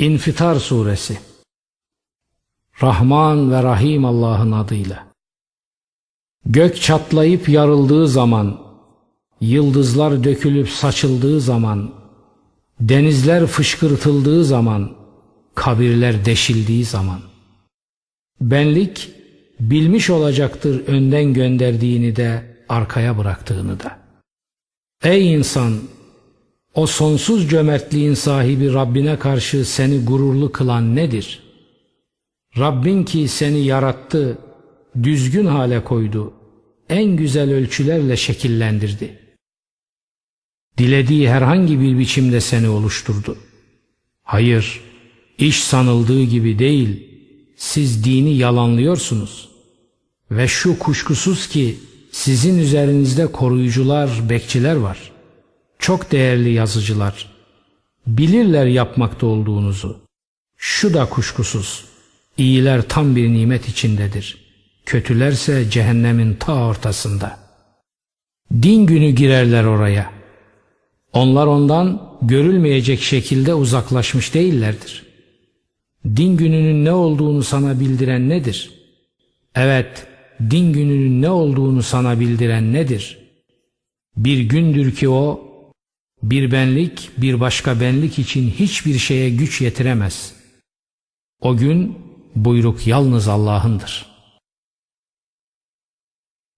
İnfitar Suresi Rahman ve Rahim Allah'ın adıyla Gök çatlayıp yarıldığı zaman, yıldızlar dökülüp saçıldığı zaman, denizler fışkırtıldığı zaman, kabirler deşildiği zaman, benlik bilmiş olacaktır önden gönderdiğini de arkaya bıraktığını da. Ey insan! O sonsuz cömertliğin sahibi Rabbine karşı seni gururlu kılan nedir? Rabbin ki seni yarattı, düzgün hale koydu, en güzel ölçülerle şekillendirdi. Dilediği herhangi bir biçimde seni oluşturdu. Hayır, iş sanıldığı gibi değil, siz dini yalanlıyorsunuz. Ve şu kuşkusuz ki sizin üzerinizde koruyucular, bekçiler var. Çok değerli yazıcılar. Bilirler yapmakta olduğunuzu. Şu da kuşkusuz. İyiler tam bir nimet içindedir. Kötülerse cehennemin ta ortasında. Din günü girerler oraya. Onlar ondan görülmeyecek şekilde uzaklaşmış değillerdir. Din gününün ne olduğunu sana bildiren nedir? Evet, din gününün ne olduğunu sana bildiren nedir? Bir gündür ki o, bir benlik bir başka benlik için hiçbir şeye güç yetiremez. O gün buyruk yalnız Allah'ındır.''